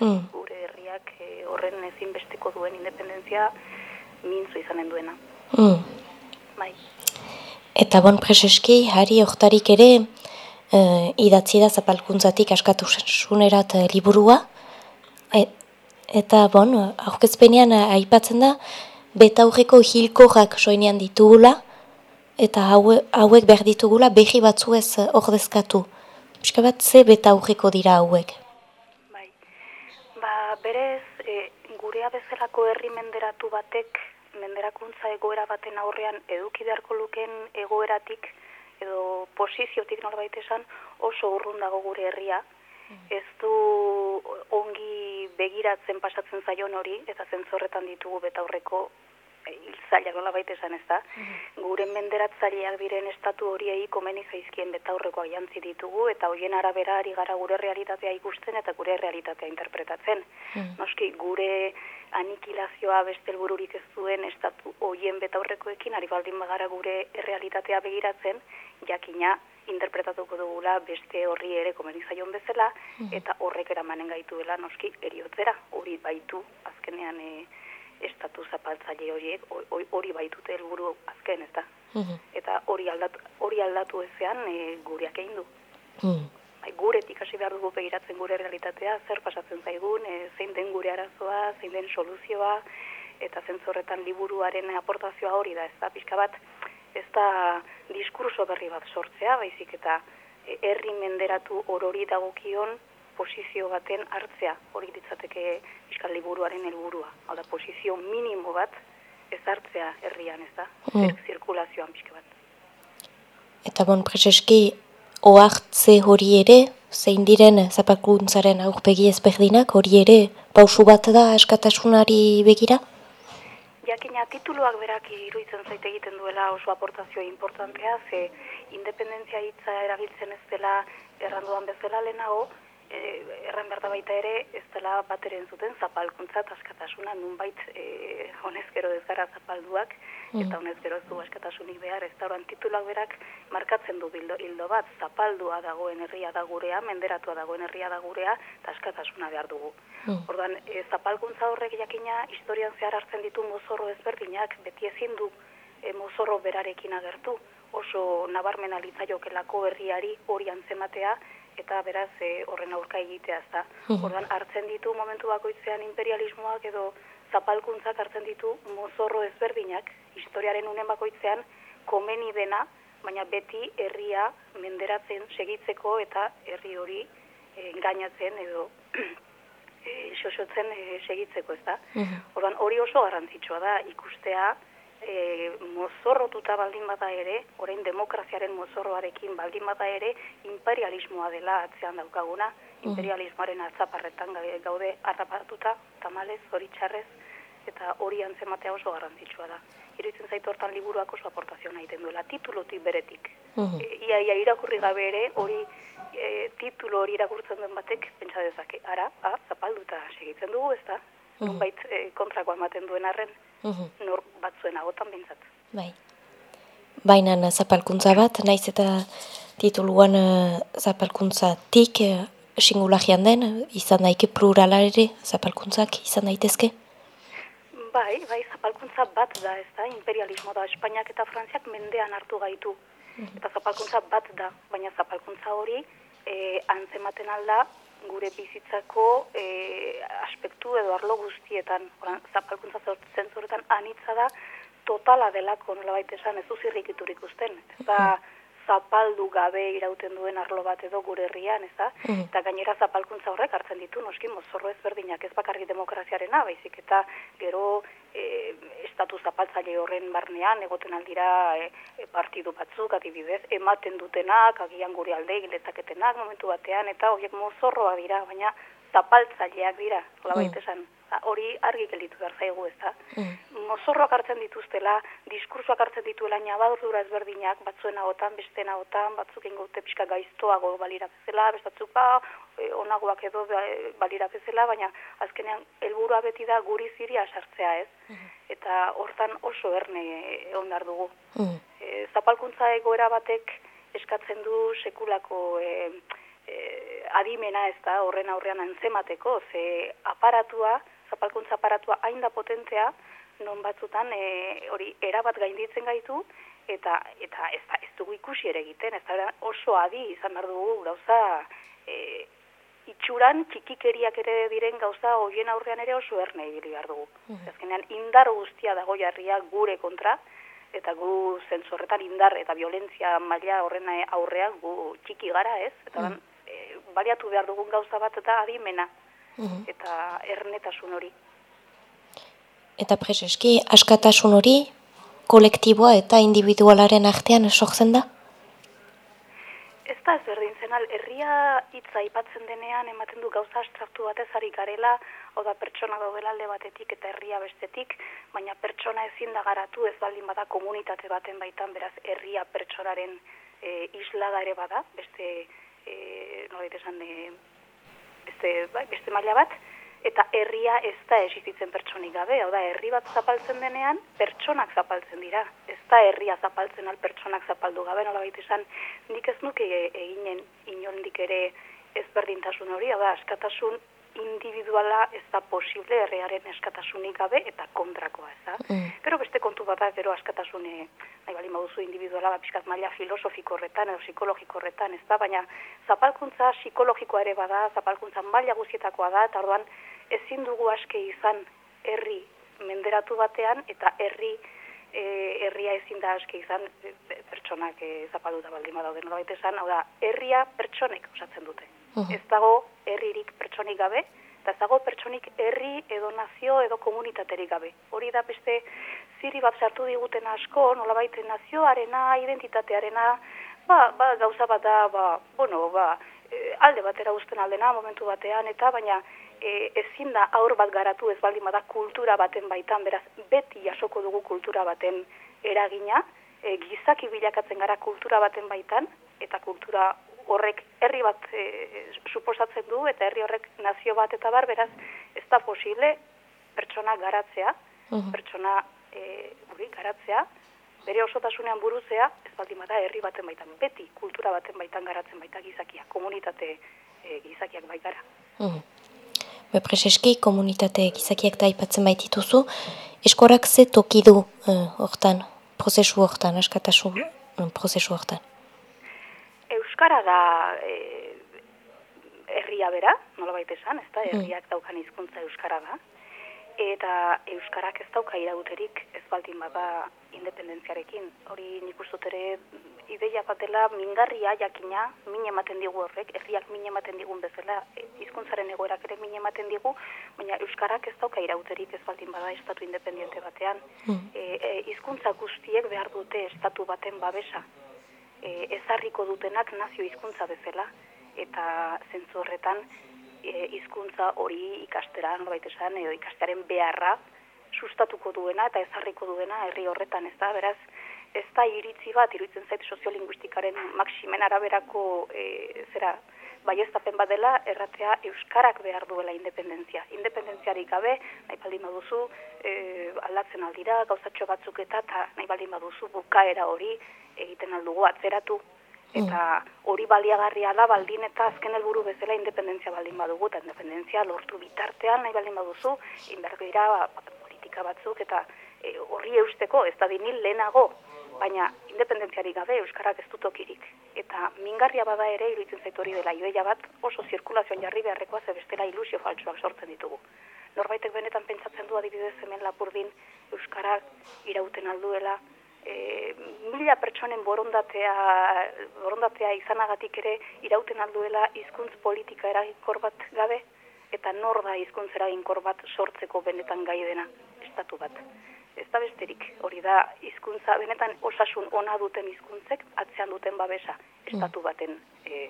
Mm. Gure herriak e, horren ezinbesteko duen independentzia mintzu izanen duena. Mm. Bai. Eta bon, preseski, hari oktarik ere, uh, idatzi da zapalkuntzatik askatu sunerat uh, liburua. E, eta, bon, aurkezpenean aipatzen da, betaurreko hilkorrak soinean ditugula, eta haue, hauek behar ditugula behi batzu ez uh, ordezkatu. Piska bat, ze betaurreko dira hauek? Berez, e, gurea bezalako herri menderatu batek, menderakuntza egoera baten aurrean eduki beharko luken egoeratik, edo posiziotik norbait esan oso urrun dago gure herria. Ez du ongi begiratzen pasatzen zaion hori, eta zentzorretan ditugu betaurreko hiltzaileak nola baita esan ez da. Gure menderatzaileak diren estatu horiei komeni zaizkien betaurrekoak jantzi ditugu, eta hoien arabera ari gara gure realitatea ikusten eta gure realitatea interpretatzen. Noski, gure anikilazioa beste helbururik ez duen estatu hoien betaurrekoekin, ari baldin bagara gure realitatea begiratzen, jakina interpretatuko dugula beste horri ere komeni zaion bezala, eta horrek eramanen gaituela noski eriotzera, hori baitu azkenean e, estatu zapaltzaile horiek hori, hori baitute helburu azken, ez da. Eta hori aldatu, hori aldatu ezean e, gureak egin du. Mm. Bai, guretik hasi behar dugu begiratzen gure realitatea, zer pasatzen zaigun, e, zein den gure arazoa, zein den soluzioa, eta zentzorretan liburuaren aportazioa hori da, ez da, pixka bat, ez da diskurso berri bat sortzea, baizik eta e, herri menderatu orori dagokion posizio baten hartzea, hori ditzateke fiskal liburuaren helburua. Hau da, posizio minimo bat ez hartzea herrian, ez da, Mm. Zir- zirkulazioan pixka bat. Eta bon, preseski, ohartze hori ere, zein diren zapakuntzaren aurpegi ezberdinak, hori ere, pausu bat da askatasunari begira? Jakina tituluak berak iruditzen zait egiten duela oso aportazio importantea, ze independentzia hitza erabiltzen ez dela erranduan bezala lehenago, erran behar da baita ere ez dela bateren zuten zapalkuntza eta askatasuna nunbait e, honez gero ez gara zapalduak, eta honez gero ez du askatasunik behar, ez da oran tituluak berak markatzen du hildo, hildo bat, zapaldua dagoen herria da gurea, menderatua dagoen herria da gurea, eta askatasuna behar dugu. Orduan, e, zapalkuntza horrek jakina historian zehar hartzen ditu mozorro ezberdinak, beti ezin du e, mozorro berarekin agertu, oso nabarmena litzaiokelako herriari hori antzematea, eta beraz e, horren aurka egitea ez da. Orduan, hartzen ditu momentu bakoitzean imperialismoak edo zapalkuntzak hartzen ditu mozorro ezberdinak, historiaren unen bakoitzean komeni dena, baina beti herria menderatzen segitzeko eta herri hori e, engainatzen edo e, xoxotzen e, segitzeko, ez da? Orduan, hori oso garrantzitsua da ikustea e, mozorrotuta baldin bada ere, orain demokraziaren mozorroarekin baldin bada ere, imperialismoa dela atzean daukaguna, imperialismoaren atzaparretan ga- gaude harrapatuta, tamalez, hori txarrez, eta hori antzematea oso garrantzitsua da. Iruditzen zaitu hortan liburuak oso aportazio egiten duela, titulotik beretik. E, ia, ia irakurri gabe ere, hori e, titulo hori irakurtzen duen batek, pentsa dezake, ara, a, zapalduta segitzen dugu, ez da? Nunbait e, kontrakoa ematen duen arren, nor batzuen agotan bintzat. Bai. Baina zapalkuntza bat, naiz eta tituluan uh, zapalkuntzatik uh, singulagian den, izan daike plurala ere zapalkuntzak izan daitezke? Bai, bai, zapalkuntza bat da, ez da, imperialismo da, Espainiak eta Frantziak mendean hartu gaitu. Eta zapalkuntza bat da, baina zapalkuntza hori e, antzematen alda gure bizitzako e, aspektu edo arlo guztietan. Oran, zapalkuntza zentzuretan anitza da, totala delako nola baita esan ez duzirrik iturik usten. Ez da, zapaldu gabe irauten duen arlo bat edo gure herrian, ez da? Eta gainera zapalkuntza horrek hartzen ditu, noski mozorro ezberdinak ez bakarrik demokraziarena, baizik eta gero e, estatu zapaltzaile horren barnean egoten aldira e, e, partidu batzuk adibidez, ematen dutenak, agian gure alde gilezaketenak momentu batean, eta horiek mozorroa dira, baina zapaltzaileak dira, hola baita esan. Ba, Hori argi gelditu behar zaigu ez da. Mozorroak hartzen dituztela, diskursoak hartzen dituela ñabadurdura ezberdinak, batzuen agotan, beste agotan, batzuk ingote pixka gaiztoago balira bezala, bestatzuk ba, e, onagoak edo ba, e, balira bezala, baina azkenean helburua beti da guri ziria sartzea ez. Eta hortan oso erne egon behar dugu. Mm. E, zapalkuntza egoera batek eskatzen du sekulako e, adimena ez da horren aurrean antzemateko, ze aparatua, zapalkuntza aparatua hain da potentea, non batzutan e, hori erabat gainditzen gaitu, eta eta ez, da, ez dugu ikusi ere egiten, ez da oso adi izan behar dugu gauza e, itxuran txikikeriak ere diren gauza hoien aurrean ere oso erne ibili behar dugu. Mm Azkenean indar guztia dago jarria gure kontra, eta gu zentzorretan indar eta violentzia maila horren aurrean gu txiki gara ez, eta mm baliatu behar dugun gauza bat eta adimena, mm eta ernetasun hori. Eta prezeski, askatasun hori, kolektiboa eta individualaren artean sortzen da? Ez da ez berdin zenal, herria hitza aipatzen denean ematen du gauza abstraktu batez ari garela, hau da pertsona daudela alde batetik eta herria bestetik, baina pertsona ezin da garatu ez baldin bada komunitate baten baitan, beraz herria pertsonaren e, isla ere bada, beste, e, nola esan, e, beste, bai, beste maila bat, eta herria ez da esizitzen pertsonik gabe, hau da, herri bat zapaltzen denean, pertsonak zapaltzen dira. Ez da herria zapaltzen al pertsonak zapaldu gabe, nola esan, nik ez nuke eginen inondik ere ezberdintasun hori, hau da, askatasun individuala ez da posible herriaren eskatasunik gabe eta kontrakoa, ez da? Mm. Pero beste kontu bat da, gero askatasune, nahi bali mauzu individuala, ba, pixkat maila filosofiko horretan, edo psikologiko horretan, ez da? Baina zapalkuntza psikologikoa ere bada, zapalkuntza maila guzietakoa da, eta orduan, ezin dugu aske izan herri menderatu batean eta herri e, herria ezin da aske izan e, pertsonak e, zapalduta baldin badaude norbait esan, hau da, herria pertsonek osatzen dute. Ez dago herririk pertsonik gabe, eta ez dago pertsonik herri edo nazio edo komunitaterik gabe. Hori da beste ziri bat sartu diguten asko, nolabait nazioarena, identitatearena, ba, ba, gauza bat da, ba, bueno, ba, e, alde batera uzten aldena momentu batean, eta baina e, ezin da aur bat garatu ez baldin bada kultura baten baitan, beraz beti jasoko dugu kultura baten eragina, e, gizaki bilakatzen gara kultura baten baitan, eta kultura horrek herri bat e, suposatzen du, eta herri horrek nazio bat eta bar, beraz ez da posible pertsona garatzea, pertsona e, uri, garatzea, bere osotasunean buruzea, ez baldin bada herri baten baitan, beti kultura baten baitan garatzen baita gizakia, komunitate e, gizakiak baitara. Bepreseski komunitate gizakiak da ipatzen baitituzu, eskorak ze toki du uh, hortan, prozesu hortan, askatasu uh, prozesu hortan? Euskara da e, herria bera, nola baita esan, ez da, mm. herriak daukan hizkuntza Euskara da, eta Euskarak ez dauka irauterik ez baldin bada independentziarekin. Hori nik ustot ere ideia bat dela mingarria jakina, min ematen digu horrek, herriak min ematen digun bezala, e, hizkuntzaren egoerak ere min ematen digu, baina Euskarak ez dauka irauterik ez baldin bada estatu independiente batean. Hmm. E, e, hizkuntza guztiek behar dute estatu baten babesa. E, ezarriko dutenak nazio hizkuntza bezala, eta zentzu horretan e, hizkuntza hori ikastera, norbait esan, edo ikastearen beharra, sustatuko duena eta ezarriko duena herri horretan, ez da, beraz, ez da iritzi bat, iruditzen zait soziolinguistikaren maksimen araberako e, zera, bai ez bat dela, erratea Euskarak behar duela independentzia. Independentziarik gabe, nahi baldin baduzu, e, aldatzen aldira, gauzatxo batzuk eta, eta nahi baldin baduzu, bukaera hori egiten aldugu atzeratu. Eta hori baliagarria da baldin eta azken helburu bezala independentzia baldin badugu, eta independentzia lortu bitartean nahi baldin baduzu, inbergira politika batzuk, eta e, horri eusteko, ez da dinil lehenago, baina independentziarik gabe euskarak ez dutokirik. Eta mingarria bada ere iruditzen zaitu hori dela joia bat oso zirkulazioan jarri beharrekoa ze bestela ilusio faltsuak sortzen ditugu. Norbaitek benetan pentsatzen du adibidez hemen lapurdin euskarak irauten alduela, e, mila pertsonen borondatea, borondatea izanagatik ere irauten alduela hizkuntz politika eragikor bat gabe, eta nor da hizkuntz eraginkor bat sortzeko benetan gai dena, estatu bat ez da besterik, hori da hizkuntza benetan osasun ona duten hizkuntzek atzean duten babesa, estatu mm. baten e,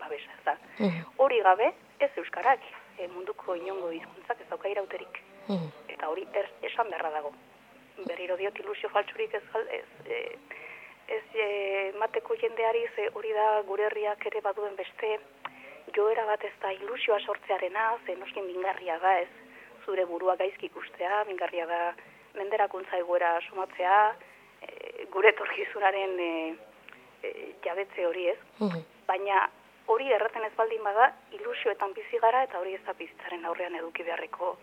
babesa, ez da. Mm. Hori gabe, ez euskarak, e, munduko inongo hizkuntzak ez dauka irauterik. Mm. Eta hori er, esan beharra dago. Berriro diot ilusio faltsurik ez, ez, e, ez e, mateko jendeari ze hori da gure herriak ere baduen beste joera bat ez da ilusioa sortzearena, ze noskin mingarria da ez, zure burua gaizki ikustea, mingarria da menderakuntza egoera sumatzea, e, gure torkizunaren e, e, jabetze hori ez. Mhm. Baina hori erraten ez baldin bada, ilusioetan bizi gara eta hori ez da bizitzaren aurrean eduki beharreko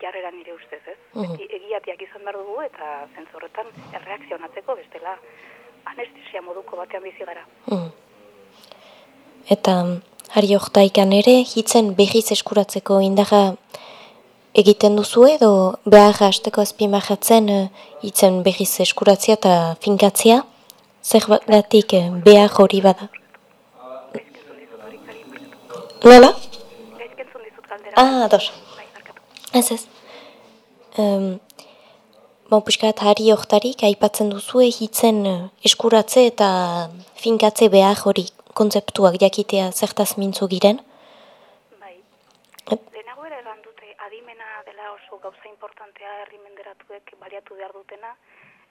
jarrera nire ustez, ez? Mhm. Egiatiak izan behar dugu eta zentzorretan erreakzionatzeko bestela anestesia moduko batean bizi gara. Mm. Eta hari oktaikan ere, hitzen behiz eskuratzeko indaga egiten duzu edo behar hasteko azpimarratzen eh, hitzen behiz eskuratzea eta finkatzea, zer batik eh, behar hori bada. Nola? Ah, ados. Ez ez. Um, bon, puskat, hari oktarik aipatzen duzu hitzen eh, eskuratze eta finkatze behar hori kontzeptuak jakitea zertaz mintzu giren. Bai. Ep. Lehenago ere egan dute adimena dela oso gauza importantea herri menderatuek baliatu behar dutena.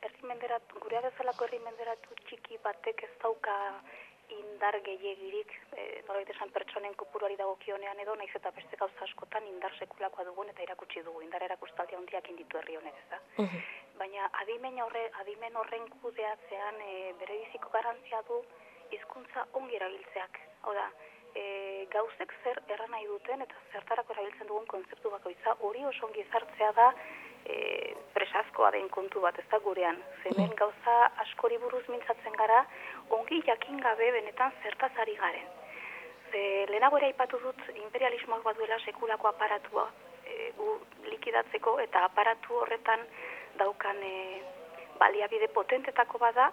Herri menderatu, gurea bezalako herri menderatu txiki batek ez dauka indar gehiagirik, e, nolabait esan pertsonen kopuruari dagokionean edo, naiz eta beste gauza askotan indar sekulakoa dugun eta erakutsi dugu, indar erakustaldia handiak inditu herri honek, ez da. Mhm. Baina adimen, horre, adimen horren kudeatzean e, bere biziko garantzia du hizkuntza ongi erabiltzeak. Hau da, e, gauzek zer erran nahi duten eta zertarako erabiltzen dugun kontzeptu bakoitza hori oso ongi ezartzea da e, presazkoa den kontu bat ez da gurean. Zemen gauza askori buruz mintzatzen gara ongi jakin gabe benetan zertaz ari garen. Ze lehenago ere aipatu dut imperialismoak baduela sekulako aparatua e, gu likidatzeko eta aparatu horretan daukan e, baliabide potentetako bada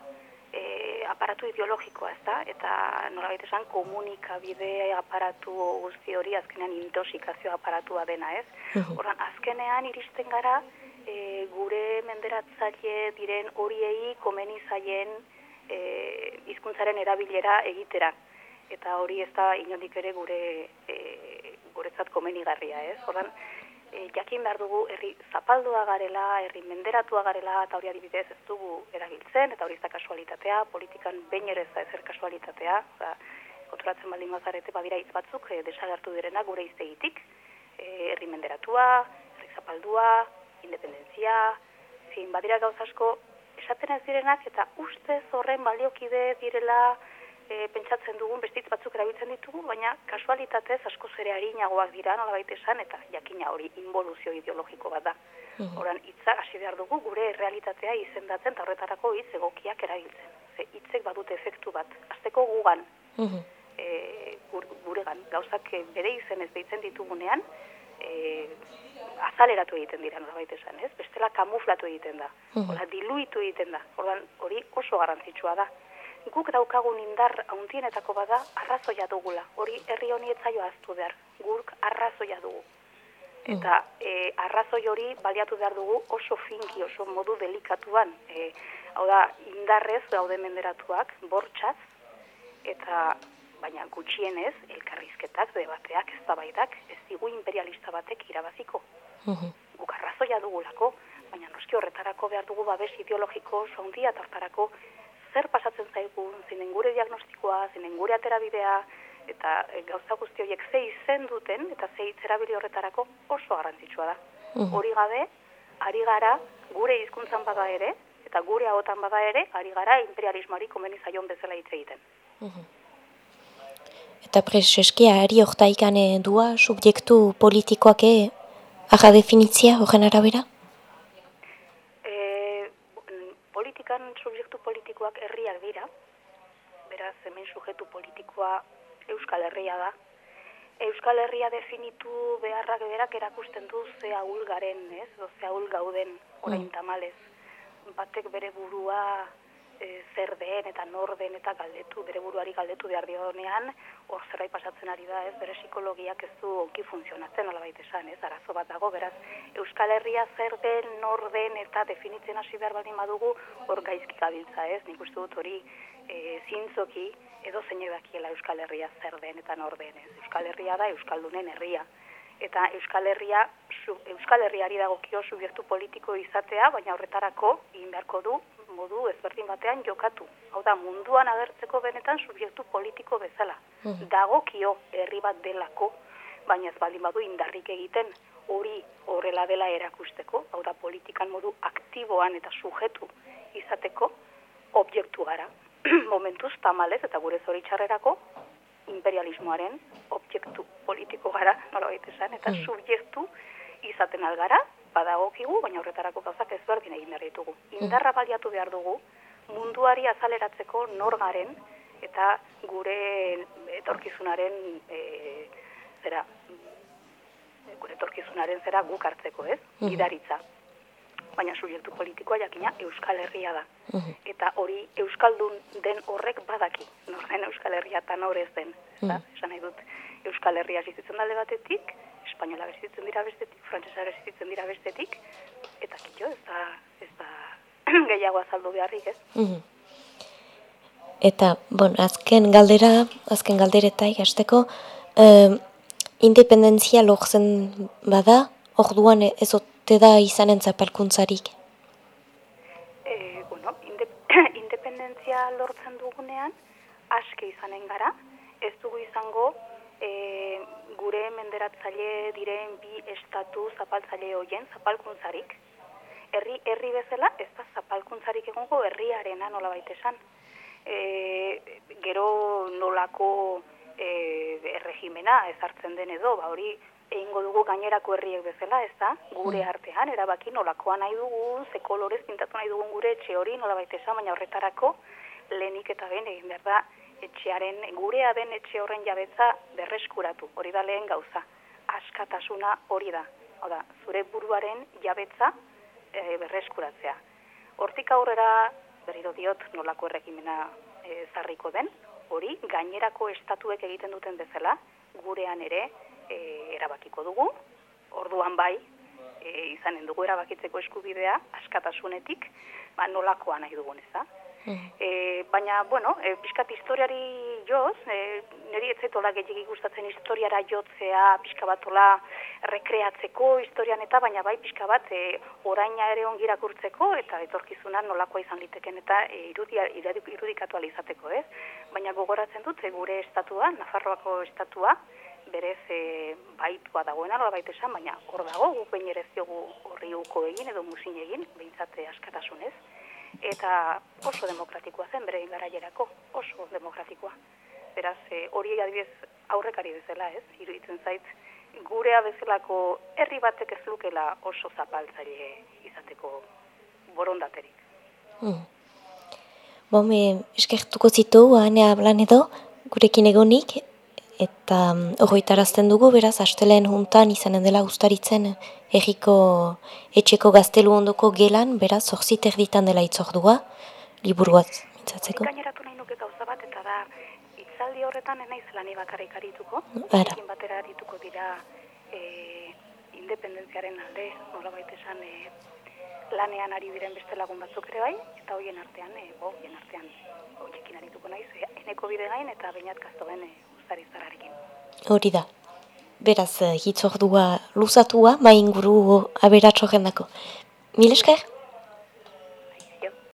e, aparatu ideologikoa, ez da? Eta nolabait esan komunikabide aparatu guzti hori azkenean intoxikazio aparatua dena, ez? Mhm. Horran, azkenean iristen gara e, gure menderatzaile diren horiei komeni zaien e, hizkuntzaren erabilera egitera. Eta hori ez da inondik ere gure e, guretzat komenigarria, ez? Horran, e, jakin behar dugu herri zapaldua garela, herri menderatua garela, eta hori adibidez ez dugu erabiltzen, eta hori ez da kasualitatea, politikan behin ere ez da ezer kasualitatea, oza, konturatzen baldin bazarete badira hitz batzuk e, desagertu direna gure iztegitik, e, herri menderatua, herri zapaldua, independentzia, zin, badira gauz asko esaten ez direnak, eta ustez horren baliokide direla e, pentsatzen dugun bestitz batzuk erabiltzen ditugu, baina kasualitatez asko zere harinagoak dira, nola baita esan, eta jakina hori involuzio ideologiko bat da. Mhm. Horan, hitza hasi behar dugu gure realitatea izendatzen eta horretarako hitz egokiak erabiltzen. Ze hitzek badute efektu bat. Azteko gugan, Mhm. e, gur, guregan, gauzak bere izen ez deitzen ditugunean, e, azaleratu egiten dira, nola baita esan, ez? Bestela kamuflatu egiten da. Mhm. Hola, diluitu egiten da. Ordan hori oso garrantzitsua da. Guk daukagun indar hauntienetako bada arrazoia dugula. Hori herri honi etzaio aztu behar. Guk arrazoia dugu. Eta e, arrazoi hori baliatu behar dugu oso finki, oso modu delikatuan. E, hau da, indarrez daude menderatuak, bortxaz, eta baina gutxienez, elkarrizketak, debateak, eztabaidak, ez digu imperialista batek irabaziko Mhm. guk arrazoia dugulako, baina noski horretarako behar dugu babes ideologiko eta hortarako zer pasatzen zaigun, zinen gure diagnostikoa, zinen gure aterabidea, eta e, gauza guzti horiek ze izen duten, eta ze hitzerabili horretarako oso garrantzitsua da. Mhm. Hori gabe, ari gara gure hizkuntzan bada ere, eta gure ahotan bada ere, ari gara imperialismoari komeni zaion bezala hitz egiten. Eta prezeski ari oktaikan eh, dua subjektu politikoak eh, aga definitzia horren arabera? E, politikan subjektu politikoak herriak dira, beraz hemen sujetu politikoa Euskal Herria da. Euskal Herria definitu beharrak berak erakusten du ze ahul garen, ez? O ze ahul gauden orain tamalez. Batek bere burua e, zer den eta nor den eta galdetu, bere buruari galdetu behar dionean, hor zerbait pasatzen ari da, ez? Bere psikologiak ez du onki funtzionatzen, nolabait esan, ez? Arazo bat dago, beraz, Euskal Herria zer den, nor den eta definitzen hasi behar baldin badugu, hor gaizki gabiltza, ez? Nik uste dut hori e, zintzoki edo zein dakiela Euskal Herria zer den eta nor den, ez? Euskal Herria da Euskaldunen herria. Eta Euskal Herria, su, Euskal Herriari dagokio subjektu politiko izatea, baina horretarako egin beharko du modu ezberdin batean jokatu. Hau da, munduan agertzeko benetan subjektu politiko bezala. Dagokio herri bat delako, baina ez baldin badu indarrik egiten hori horrela dela erakusteko, hau da politikan modu aktiboan eta sujetu izateko objektu gara. Momentuz tamalez eta gure zoritxarrerako imperialismoaren objektu politiko gara, nola esan, eta mm. subjektu izaten algara, badagokigu, baina horretarako gauzak ezberdin egin behar ditugu. Mm. Indarra baliatu behar dugu, munduari azaleratzeko nor garen, eta gure etorkizunaren e, zera gure etorkizunaren zera guk hartzeko, ez? Mm baina subjektu politikoa jakina Euskal Herria da. Mhm. Eta hori Euskaldun den horrek badaki, norren Euskal Herria eta norez den. Eta, mhm. esan nahi dut, Euskal Herria zizitzen dalde batetik, Espainola zizitzen dira bestetik, Frantzesa zizitzen dira bestetik, eta kitxo, ez da, ez da gehiago azaldu beharrik, ez? Mhm. Eta, bon, azken galdera, azken galdereta ikasteko, eh, independentzia lortzen bada, orduan ez ote da izanen zapalkuntzarik? E, bueno, independentzia lortzen dugunean, aske izanen gara, ez dugu izango e, gure menderatzaile diren bi estatu zapaltzaile hoien zapalkuntzarik. Herri, herri bezala, ez da zapalkuntzarik egongo herriarena nola baita esan. E, gero nolako e, erregimena ezartzen den edo, ba hori egingo dugu gainerako herriek bezala, ez da, gure mm. artean, erabaki nolakoa nahi dugu, ze kolorez pintatu nahi dugun gure etxe hori, nola baita esan, baina horretarako lehenik eta ben egin behar da, etxearen, gurea den etxe horren jabetza berreskuratu, hori da lehen gauza, askatasuna hori da, Oda, zure buruaren jabetza e, berreskuratzea. Hortik aurrera, berriro diot, nolako erregimena e, zarriko den, hori gainerako estatuek egiten duten bezala, gurean ere, e, erabakiko dugu, orduan bai, e, izanen dugu erabakitzeko eskubidea, askatasunetik, ba, nolakoa nahi dugun ez da. E, baina, bueno, e, pixkat historiari joz, e, niri etzaitola gehiagik gustatzen historiara jotzea, pixka batola rekreatzeko historian eta, baina bai pixka bat e, oraina ere ongirakurtzeko eta etorkizuna nolakoa izan liteken eta e, irudia, irudikatu alizateko, ez? Baina gogoratzen dut, e, gure estatua, Nafarroako estatua, berez e, baitua dagoena, nola baita esan, baina hor dago, guk behin ere ziogu horri uko egin edo musin egin, behintzate askatasunez, eta oso demokratikoa zen bere ingaraierako, oso demokratikoa. Beraz, e, hori adibidez aurrekari bezala ez, iruditzen zait, gurea bezalako herri batek ez lukela oso zapaltzaile izateko borondaterik. Hmm. Bome, eskertuko zitu, anea blan edo, gurekin egonik, eta horretarazten dugu, beraz, asteleen juntan izanen dela ustaritzen egiko etxeko gaztelu ondoko gelan, beraz, horzit erditan dela itzordua, liburuaz, mintzatzeko. Gaineratu nahi nuke gauza bat, eta da, itzaldi horretan enaiz lani bakarrik arituko, ekin batera arituko dira e, independentziaren alde, nola baita esan, e, lanean ari diren beste lagun batzuk ere bai, eta hoien artean, e, bo, hoien artean, hoiekin arituko naiz, e, eneko bide gain, eta bainat gaztoben e, Hori da. Beraz, eh, hitzordua luzatua, mainguru aberatxo jendako. Mil esker?